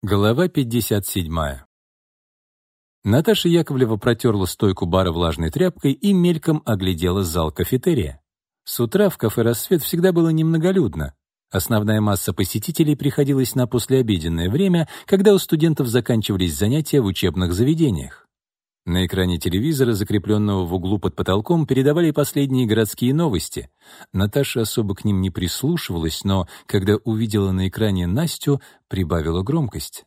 Глава 57. Наташа Яковлева протерла стойку бара влажной тряпкой и мельком оглядела зал кафетерия. С утра в кафе «Рассвет» всегда было немноголюдно. Основная масса посетителей приходилась на послеобеденное время, когда у студентов заканчивались занятия в учебных заведениях. На экране телевизора, закрепленного в углу под потолком, передавали последние городские новости. Наташа особо к ним не прислушивалась, но, когда увидела на экране Настю, прибавила громкость.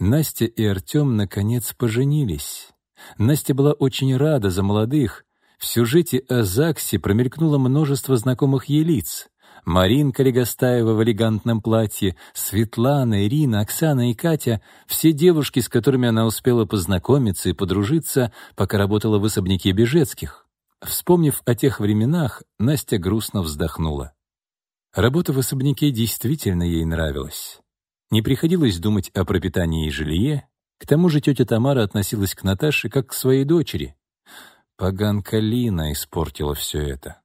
Настя и Артем, наконец, поженились. Настя была очень рада за молодых. В сюжете о ЗАГСе промелькнуло множество знакомых ей лиц. Маринка Легостаева в элегантном платье, Светлана, Ирина, Оксана и Катя — все девушки, с которыми она успела познакомиться и подружиться, пока работала в особняке Бежецких. Вспомнив о тех временах, Настя грустно вздохнула. Работа в особняке действительно ей нравилась. Не приходилось думать о пропитании и жилье, к тому же тетя Тамара относилась к Наташе как к своей дочери. Поганка Лина испортила все это.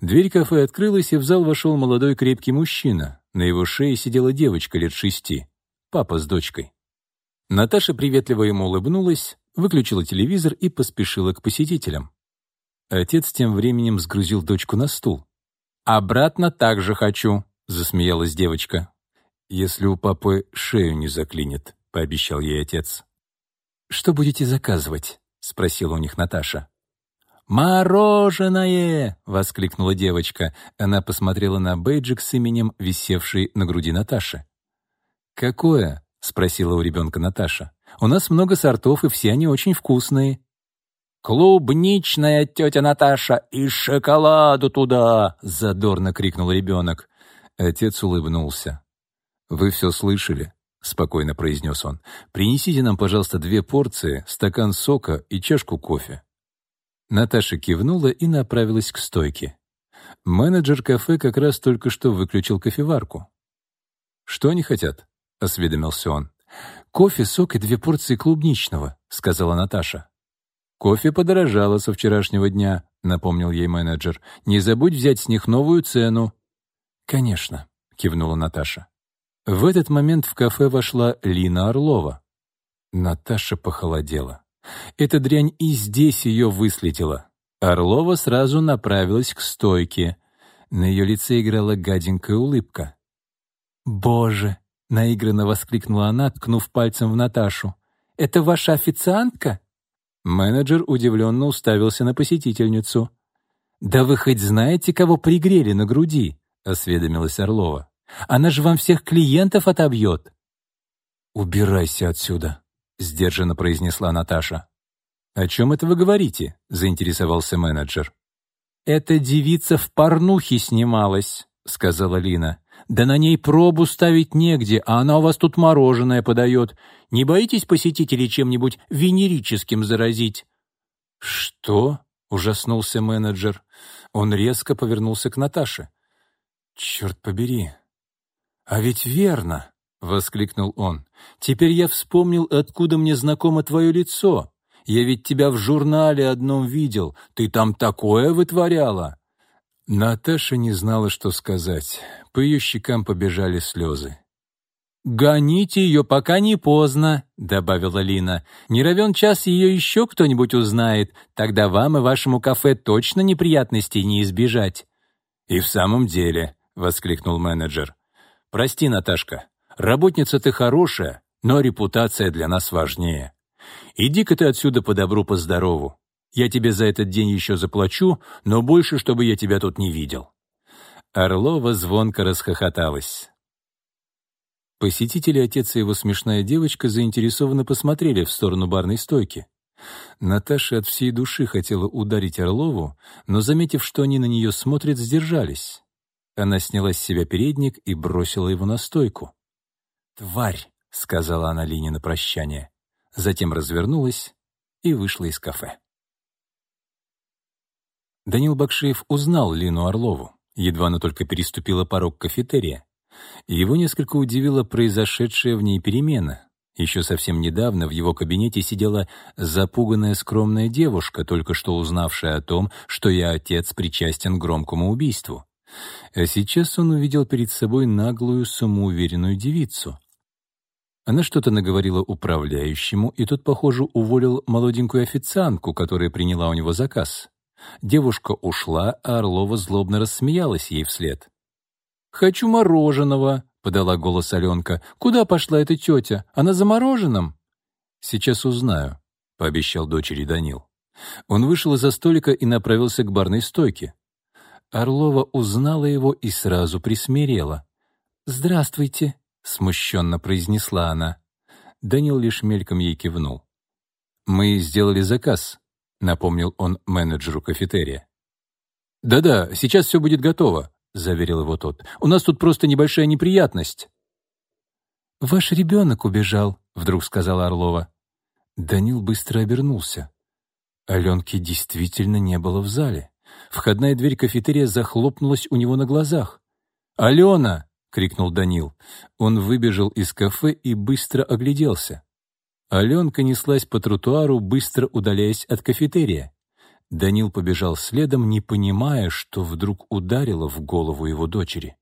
Дверь кафе открылась, и в зал вошел молодой крепкий мужчина. На его шее сидела девочка лет шести, папа с дочкой. Наташа приветливо ему улыбнулась, выключила телевизор и поспешила к посетителям. Отец тем временем сгрузил дочку на стул. «Обратно так же хочу», — засмеялась девочка. «Если у папы шею не заклинит», — пообещал ей отец. «Что будете заказывать?» — спросила у них Наташа. «Мороженое!» — воскликнула девочка. Она посмотрела на бейджик с именем, висевший на груди Наташи. «Какое?» — спросила у ребенка Наташа. «У нас много сортов, и все они очень вкусные». «Клубничная тетя Наташа и шоколаду туда!» — задорно крикнул ребенок. Отец улыбнулся. «Вы все слышали?» — спокойно произнес он. «Принесите нам, пожалуйста, две порции, стакан сока и чашку кофе». Наташа кивнула и направилась к стойке. Менеджер кафе как раз только что выключил кофеварку. «Что они хотят?» — осведомился он. «Кофе, сок и две порции клубничного», — сказала Наташа. «Кофе подорожало со вчерашнего дня», — напомнил ей менеджер. «Не забудь взять с них новую цену». «Конечно», — кивнула Наташа. В этот момент в кафе вошла Лина Орлова. Наташа похолодела. Эта дрянь и здесь ее выследила. Орлова сразу направилась к стойке. На ее лице играла гаденькая улыбка. «Боже!» — наигранно воскликнула она, ткнув пальцем в Наташу. «Это ваша официантка?» Менеджер удивленно уставился на посетительницу. «Да вы хоть знаете, кого пригрели на груди?» — осведомилась Орлова. «Она же вам всех клиентов отобьет!» «Убирайся отсюда!» — сдержанно произнесла Наташа. «О чем это вы говорите?» — заинтересовался менеджер. «Эта девица в порнухе снималась», — сказала Лина. «Да на ней пробу ставить негде, а она у вас тут мороженое подает. Не боитесь посетителей чем-нибудь венерическим заразить?» «Что?» — ужаснулся менеджер. Он резко повернулся к Наташе. «Черт побери! А ведь верно!» — воскликнул он. «Теперь я вспомнил, откуда мне знакомо твое лицо. Я ведь тебя в журнале одном видел. Ты там такое вытворяла!» Наташа не знала, что сказать. По ее щекам побежали слезы. «Гоните ее, пока не поздно», — добавила Лина. «Не равен час ее еще кто-нибудь узнает. Тогда вам и вашему кафе точно неприятностей не избежать». «И в самом деле», — воскликнул менеджер. «Прости, Наташка, Работница ты хорошая, но репутация для нас важнее. Иди-ка ты отсюда по добру, по здорову. Я тебе за этот день еще заплачу, но больше, чтобы я тебя тут не видел». Орлова звонко расхохоталась. Посетители, отец и его смешная девочка заинтересованно посмотрели в сторону барной стойки. Наташа от всей души хотела ударить Орлову, но, заметив, что они на нее смотрят, сдержались. Она сняла с себя передник и бросила его на стойку. «Тварь!» — сказала она Лине на прощание. Затем развернулась и вышла из кафе. Данил Бакшеев узнал Лину Орлову, едва она только переступила порог кафетерия. Его несколько удивила произошедшая в ней перемена. Еще совсем недавно в его кабинете сидела запуганная скромная девушка, только что узнавшая о том, что я отец причастен к громкому убийству. А сейчас он увидел перед собой наглую, самоуверенную девицу. Она что-то наговорила управляющему, и тот, похоже, уволил молоденькую официантку, которая приняла у него заказ. Девушка ушла, а Орлова злобно рассмеялась ей вслед. «Хочу мороженого», — подала голос Аленка. «Куда пошла эта тетя? Она за мороженым?» «Сейчас узнаю», — пообещал дочери Данил. Он вышел из-за столика и направился к барной стойке. Орлова узнала его и сразу присмирела. «Здравствуйте», — смущенно произнесла она. Данил лишь мельком ей кивнул. «Мы сделали заказ», — напомнил он менеджеру кафетерия. «Да-да, сейчас все будет готово», — заверил его тот. «У нас тут просто небольшая неприятность». «Ваш ребенок убежал», — вдруг сказала Орлова. Данил быстро обернулся. Аленки действительно не было в зале. Входная дверь кафетерия захлопнулась у него на глазах. «Алена!» — крикнул Данил. Он выбежал из кафе и быстро огляделся. Аленка неслась по тротуару, быстро удаляясь от кафетерия. Данил побежал следом, не понимая, что вдруг ударило в голову его дочери.